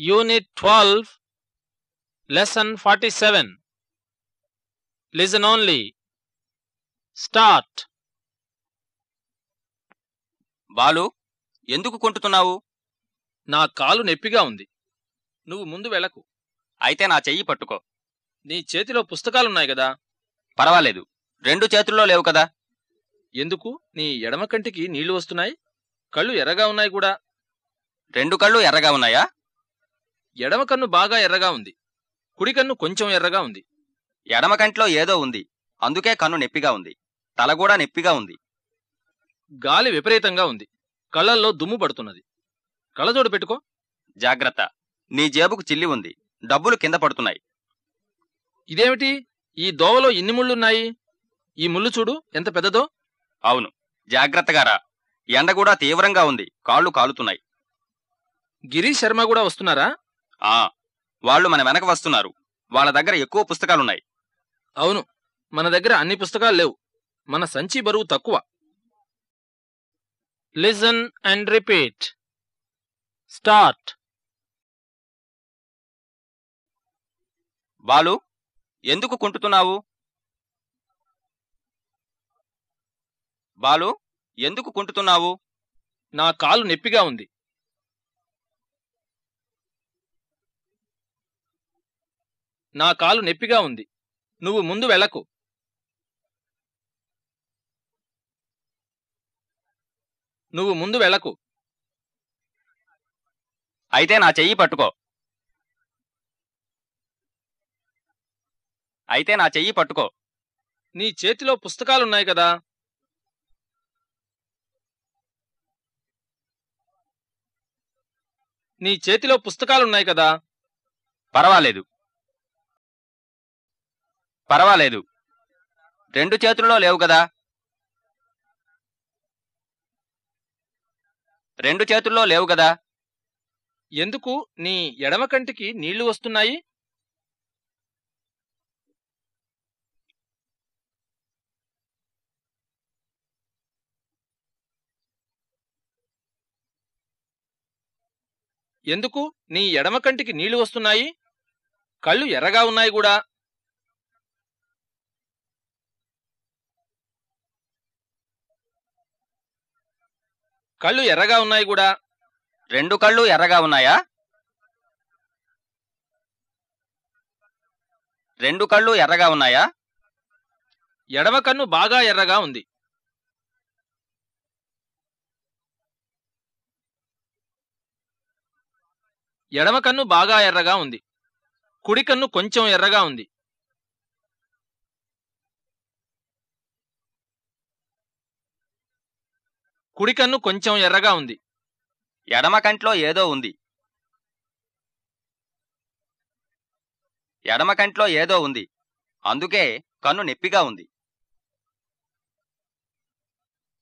Unit 12, Lesson 47. Listen only. Start. Balu ఎందుకు కొంటుతున్నావు నా కాలు నొప్పిగా ఉంది. నువ్వు ముందు వెళ్ళకు. అయితే నా చెయ్యి పట్టుకో. నీ చేతిలో పుస్తకాలున్నాయి కదా. పర్వాలేదు. రెండు చేతుల్లో లేవు కదా. ఎందుకు? నీ ఎడమ కంటికి నీళ్ళు వస్తున్నాయి. కళ్ళు ఎర్రగా ఉన్నాయి కూడా. రెండు కళ్ళు ఎర్రగా ఉన్నాయా? ఎడమ కన్ను బాగా ఎర్రగా ఉంది. కుడి కన్ను కొంచెం ఎర్రగా ఉంది. ఎడమ కంట్లో ఏదో ఉంది. అందుకే కన్ను నొప్పిగా ఉంది. తల కూడా నొప్పిగా ఉంది. గాలి విపరీతంగా ఉంది. కళ్ళల్లో దుమ్ము పడుతున్నది. కళ్ళజోడు పెట్టుకో. జాగ్రత్త. నీ జేబుకు చిల్లి ఉంది. డబ్బులు కింద పడుతున్నాయి. ఇదేమిటి? ఈ దోవలో ఇన్ని ముళ్ళున్నాయి? ఈ ముళ్ళు చూడు ఎంత పెద్దదో. అవును. జాగ్రత్తగా రా. ఎండ కూడా తీవ్రంగా ఉంది. కాళ్ళు కాలుతున్నాయి. గిరీష్ శర్మ కూడా వస్తున్నారా? ఆ వాళ్ళు మన వెనక వస్తున్నారు. వాళ్ళ దగ్గర ఎక్కువ పుస్తకాలున్నాయి. అవును. మన దగ్గర అన్ని పుస్తకాలు లేవు. మన సంచి బరువు తక్కువ. Listen and repeat start Balu ఎందుకు కుంటుతున్నావు బాలు ఎందుకు కుంటున్నావు? నా కాలు నొప్పిగా ఉంది. నా కాలు నొప్పిగా ఉంది. నువ్వు ముందు వెళ్ళకు. నువ్వు ముందు వెళ్ళకు. అయితే నా చెయ్యి పట్టుకో. అయితే నా చెయ్యి పట్టుకో. నీ చేతిలో పుస్తకాలున్నాయి కదా. నీ చేతిలో పుస్తకాలున్నాయి కదా. పర్వాలేదు. పర్వాలేదు. రెండు చేతుల్లో లేవు కదా. రెండు చేతుల్లో లేవు కదా. ఎందుకు? నీ ఎడమ కంటికి నీళ్ళు వస్తున్నాయి? ఎందుకు? నీ ఎడమ కంటికి నీళ్ళు వస్తున్నాయి? కళ్ళు ఎర్రగా ఉన్నాయి కూడా. కళ్ళు ఎర్రగా ఉన్నాయి కూడా? రెండు కళ్ళు ఎర్రగా ఉన్నాయా? రెండు కళ్ళు ఎర్రగా ఉన్నాయా? ఎడమ కన్ను బాగా ఎర్రగా ఉంది. ఎడమ కన్ను బాగా ఎర్రగా ఉంది. కుడి కన్ను కొంచెం ఎర్రగా ఉంది. కుడి కన్ను కొంచెం ఎర్రగా ఉంది. ఎడమ కంట్లో ఏదో ఉంది. ఎడమ కంట్లో ఏదో ఉంది. అందుకే కన్ను నొప్పిగా ఉంది.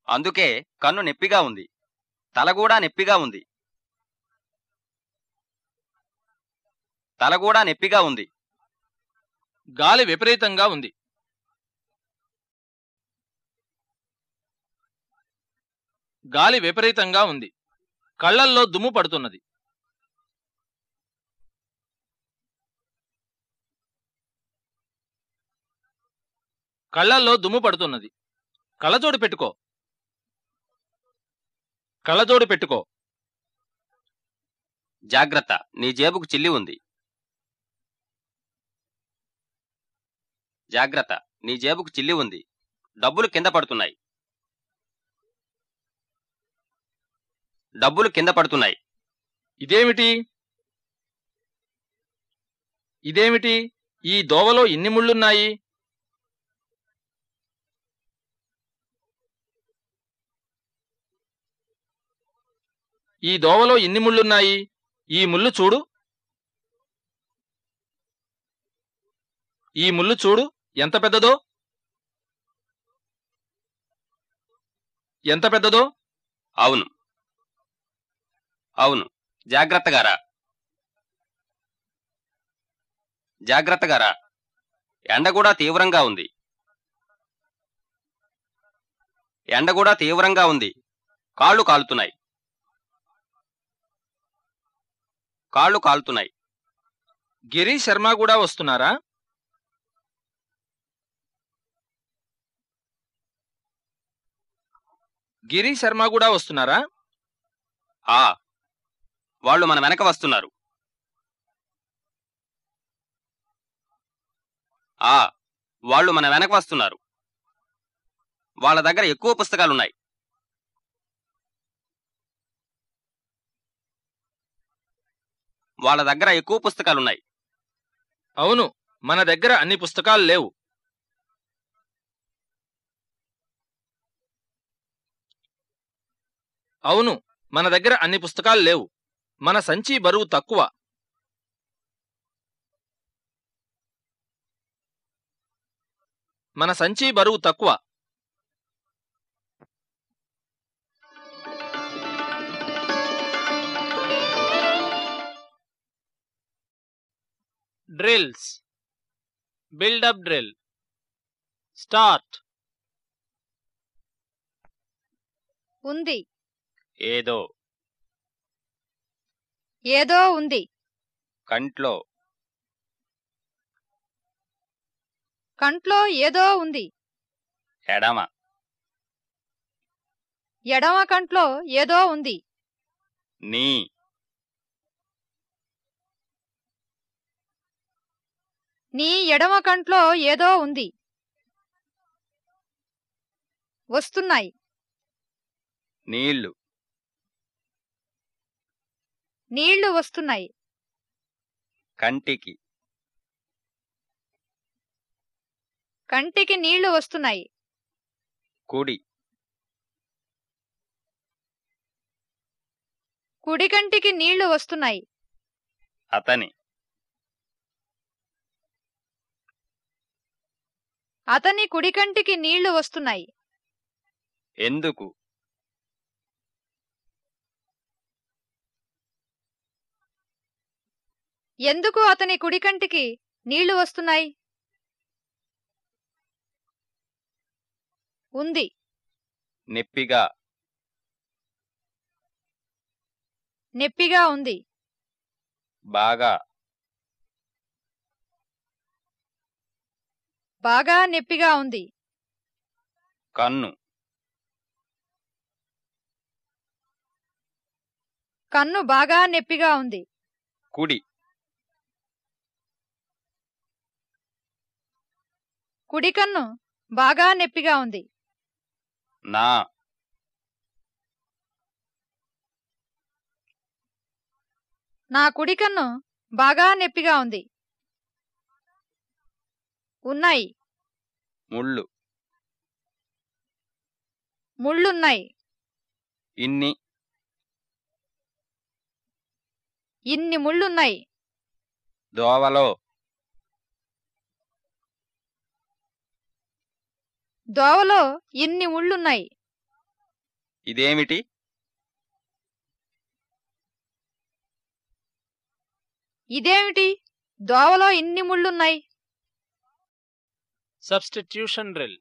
అందుకే కన్ను నొప్పిగా ఉంది. తల కూడా నొప్పిగా ఉంది. తల కూడా నొప్పిగా ఉంది. గాలి విపరీతంగా ఉంది. గాలి విపరీతంగా ఉంది. కళ్ళల్లో దుమ్ము పడుతున్నది. కళ్ళల్లో దుమ్ము పడుతున్నది. కళ్ళజోడు పెట్టుకో. కళ్ళజోడు పెట్టుకో. జాగ్రత్త నీ జేబుకు చిల్లి ఉంది. జాగ్రత్త నీ జేబుకు చిల్లి ఉంది. డబ్బులు కింద పడుతున్నాయి. డబ్బులు కింద పడుతున్నాయి. ఇదేమిటి? ఇదేమిటి? ఈ దోవలో ఇన్ని ముళ్ళున్నాయి? ఈ దోవలో ఇన్ని ముళ్ళున్నాయి? ఈ ముళ్ళు చూడు. ఈ ముళ్ళు చూడు. ఎంత పెద్దదో? ఎంత పెద్దదో? అవును. అవును. జాగ్రత్తగా రా జాగ్రత్తగా రా ఎండ కూడా తీవ్రంగా ఉంది. ఎండ కూడా తీవ్రంగా ఉంది. కాళ్ళు కాలుతున్నాయి. కాళ్ళు కాలుతున్నాయి. గిరి శర్మ కూడా వస్తున్నారా? గిరి శర్మ కూడా వస్తున్నారా? ఆ వాళ్ళు మన వెనక వస్తున్నారు. ఆ వాళ్ళు మన వెనక వస్తున్నారు. వాళ్ళ దగ్గర ఎక్కువ పుస్తకాలున్నాయి. వాళ్ళ దగ్గర ఎక్కువ పుస్తకాలున్నాయి. అవును మన దగ్గర అన్ని పుస్తకాలు లేవు. అవును మన దగ్గర అన్ని పుస్తకాలు లేవు. మన సంచి బరువు తక్కువ. మన సంచి బరువు తక్కువ. డ్రిల్స్ బిల్డప్ డ్రిల్ స్టార్ట్ ఉంది. ఏదో. ఏదో ఉంది. కంట్లో. కంట్లో ఏదో ఉంది. ఎడమ. ఎడమ కంట్లో ఏదో ఉంది. నీ. నీ ఎడమ కంట్లో ఏదో ఉంది. వస్తున్నాయి. నీళ్ళు నీళ్ళు వస్తున్నాయి. కంటికి. కంటికి నీళ్ళు వస్తున్నాయి. కుడి. కుడి కంటికి నీళ్ళు వస్తున్నాయి. అతని. అతని కుడి కంటికి నీళ్ళు వస్తున్నాయి. ఎందుకు? ఎందుకు అతని కుడి కంటికి నీళ్ళు వస్తున్నాయి? ఉంది. నెప్పిగా. నెప్పిగా ఉంది. బాగా. బాగా నెప్పిగా ఉంది. కన్ను. కన్ను బాగా నెప్పిగా ఉంది. కుడి. కుడి కన్ను బాగా నెప్పిగా ఉంది. నా. నా కుడి కన్ను బాగా నెప్పిగా ఉంది. ఉన్నాయి. ముళ్ళు. ముళ్ళున్నాయి. ఇన్ని. ఇన్ని ముళ్ళున్నాయి. దోవలో. దోవలో ఇన్ని ముళ్ళున్నాయి? ఇదేమిటి? ఇదేమిటి? దోవలో ఇన్ని ముళ్ళున్నాయి? Substitution drill.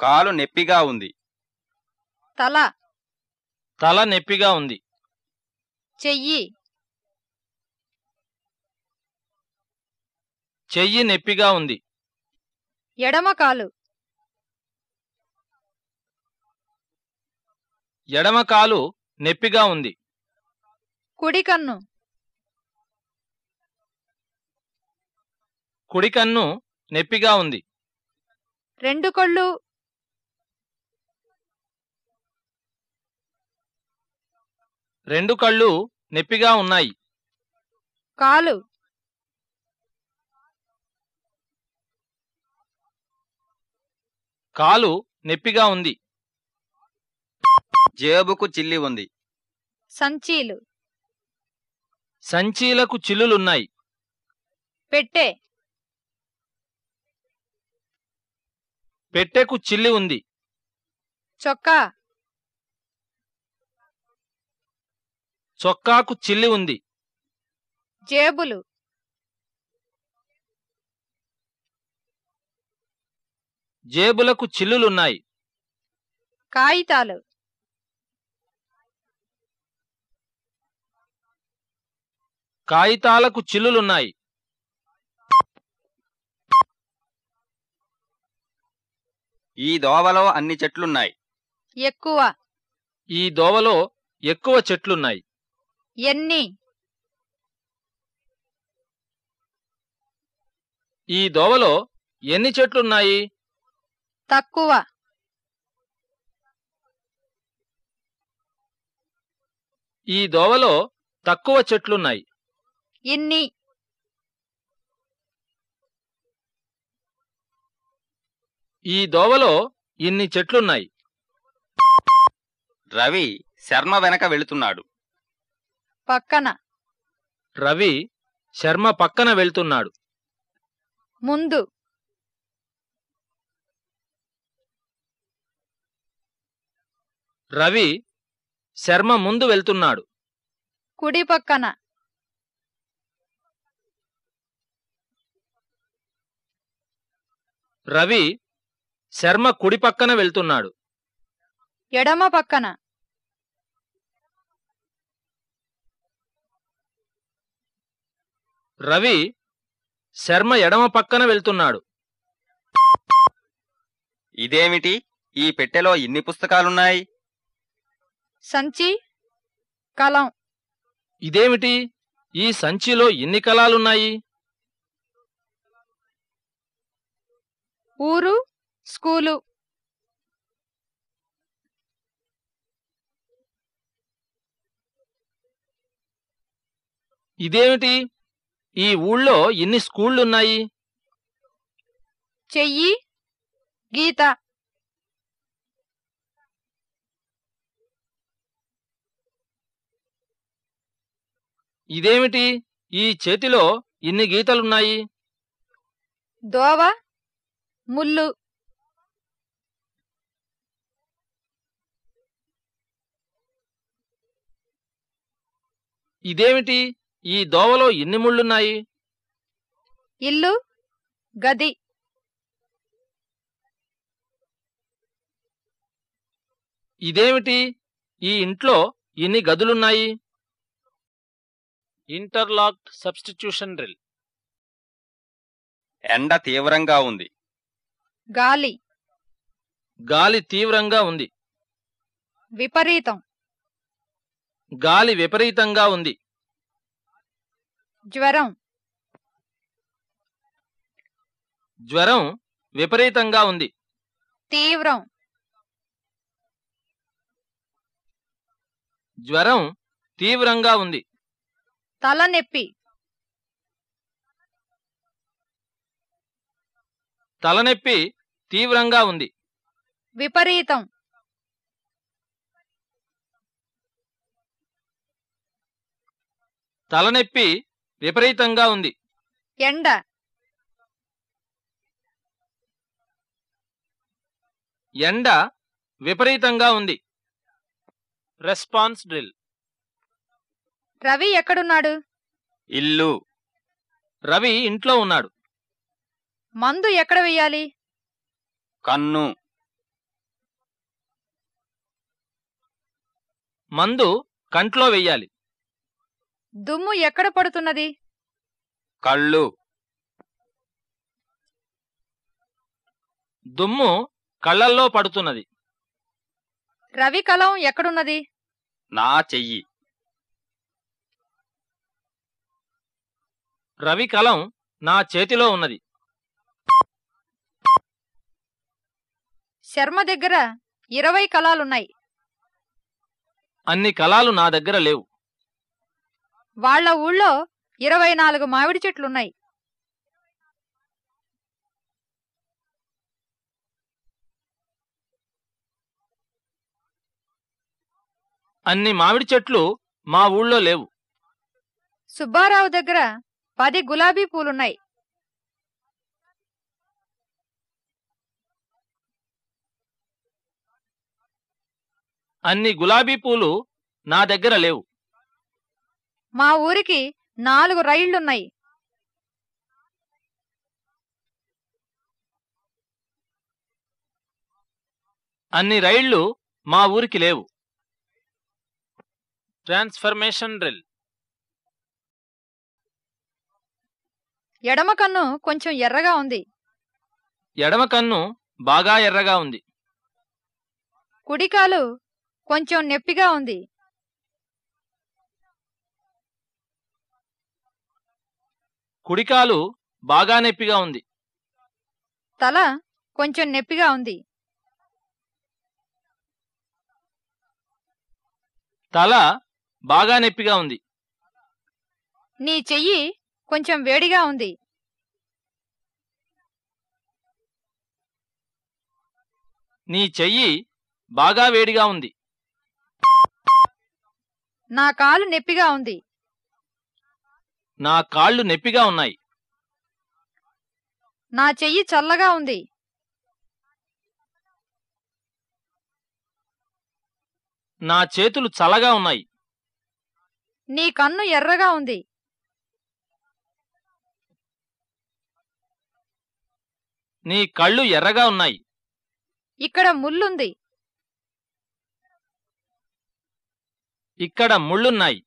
కాలు నెప్పిగా ఉంది. తల. తల నెప్పిగా ఉంది. చెయ్యి. చెయ్యి నెప్పిగా ఉంది. ఎడమ కాలు. ఎడమ కాలు నెప్పిగా ఉంది. కుడి కన్ను. కుడి కన్ను నెప్పిగా ఉంది. రెండు కళ్ళు. రెండు కళ్ళు నెప్పిగా ఉన్నాయి. కాలు. కాలు నెప్పిగా ఉంది. జేబుకు చిల్లి ఉంది. సంచీలు. సంచీలకు చిల్లులున్నాయి. పెట్టె. పెట్టెకు చిల్లి ఉంది. చొక్కా. చొక్కాకు చిల్లి ఉంది. జేబులు. జేబులకు చిల్లులున్నాయి. కాగితాలు. కాగితాలకు చిల్లులున్నాయి. ఈ దోవలో అన్ని చెట్లున్నాయి. ఎక్కువ. ఈ దోవలో ఎక్కువ చెట్లున్నాయి. ఎన్ని. ఈ దోవలో ఎన్ని చెట్లున్నాయి? తక్కువ. ఈ దోవలో తక్కువ చెట్లున్నాయి. ఇన్ని ఈ దోవలో ఇన్ని చెట్లున్నాయి? రవి శర్మ వెనక వెళుతున్నాడు. పక్కన. రవి శర్మ పక్కన వెళ్తున్నాడు. ముందు. రవి శర్మ ముందు వెళ్తున్నాడు. కుడి పక్కన. రవి శర్మ కుడి పక్కన వెళ్తున్నాడు. ఎడమ పక్కన. రవి శర్మ ఎడమ పక్కన వెళ్తున్నాడు. ఇదేమిటి? ఈ పెట్టెలో ఇన్ని పుస్తకాలున్నాయి? సంచి కలం. ఇదేమిటి? ఈ సంచిలో ఎన్ని కలాలున్నాయి ఊరు స్కూలు. ఇదేమిటి? ఈ ఊళ్ళో ఎన్ని స్కూళ్ళున్నాయి? చెయ్యి గీత. ఇదేమిటి? ఈ చేతిలో ఇన్ని గీతలున్నాయి? దోవ ముల్లు ఇదేమిటి? ఈ దోవలో ఎన్ని ముళ్ళున్నాయి? ఇల్లు గది. ఇదేమిటి? ఈ ఇంట్లో ఎన్ని గదులున్నాయి? ఇంటర్లాక్డ్ సబ్స్టిట్యూషన్ డ్రిల్ ఎండ తీవ్రంగా ఉంది. గాలి. గాలి తీవ్రంగా ఉంది. విపరీతం. గాలి విపరీతంగా ఉంది. జ్వరం. జ్వరం విపరీతంగా ఉంది. తీవ్రం. జ్వరం తీవ్రంగా ఉంది. తలనొప్పి. తలనొప్పి తీవ్రంగా ఉంది. విపరీతం. తలనొప్పి విపరీతంగా ఉంది. ఎండ. ఎండ విపరీతంగా ఉంది. Response drill. రవి ఎక్కడున్నాడు? ఇల్లు. రవి ఇంట్లో ఉన్నాడు. మందు ఎక్కడ వెయ్యాలి? కన్ను. మందు కంట్లో వెయ్యాలి. దుమ్ము ఎక్కడ పడుతున్నది? కళ్ళు. దుమ్ము కళ్ళల్లో పడుతున్నది. రవి కలం ఎక్కడున్నది? నా చెయ్యి. రవి కలం నా చేతిలో ఉన్నది. శర్మ దగ్గర ఇరవై కలాలున్నాయి అన్ని కలాలు నా దగ్గర లేవు. వాళ్ళ ఊళ్ళో ఇరవై నాలుగు మామిడి చెట్లున్నాయి. అన్ని మామిడి చెట్లు మా ఊళ్ళో లేవు. సుబ్బారావు దగ్గర పది గులాబీ పూలున్నాయి. అన్ని గులాబీ పూలు నా దగ్గర లేవు. మా ఊరికి నాలుగు రైళ్ళున్నాయి అన్ని రైళ్ళు మా ఊరికి లేవు. Transformation drill. ఎడమ కన్ను కొంచెం ఎర్రగా ఉంది. ఎడమ కన్ను బాగా ఎర్రగా ఉంది. కుడికాలు కొంచెం నొప్పిగా ఉంది. కుడికాలు బాగా నొప్పిగా ఉంది. తల కొంచెం నొప్పిగా ఉంది. తల బాగా నొప్పిగా ఉంది. నీ చెయ్యి కొంచెం వేడిగా ఉంది. నీ చెయ్యి బాగా వేడిగా ఉంది. నా కాలు నొప్పిగా ఉంది. నా కాళ్ళు నొప్పిగా ఉన్నాయి. నా చెయ్యి చల్లగా ఉంది. నా చేతులు చల్లగా ఉన్నాయి. నీ కన్ను ఎర్రగా ఉంది. నీ కళ్ళు ఎర్రగా ఉన్నాయి. ఇక్కడ ముల్లుంది ఇక్కడ ముళ్ళున్నాయి.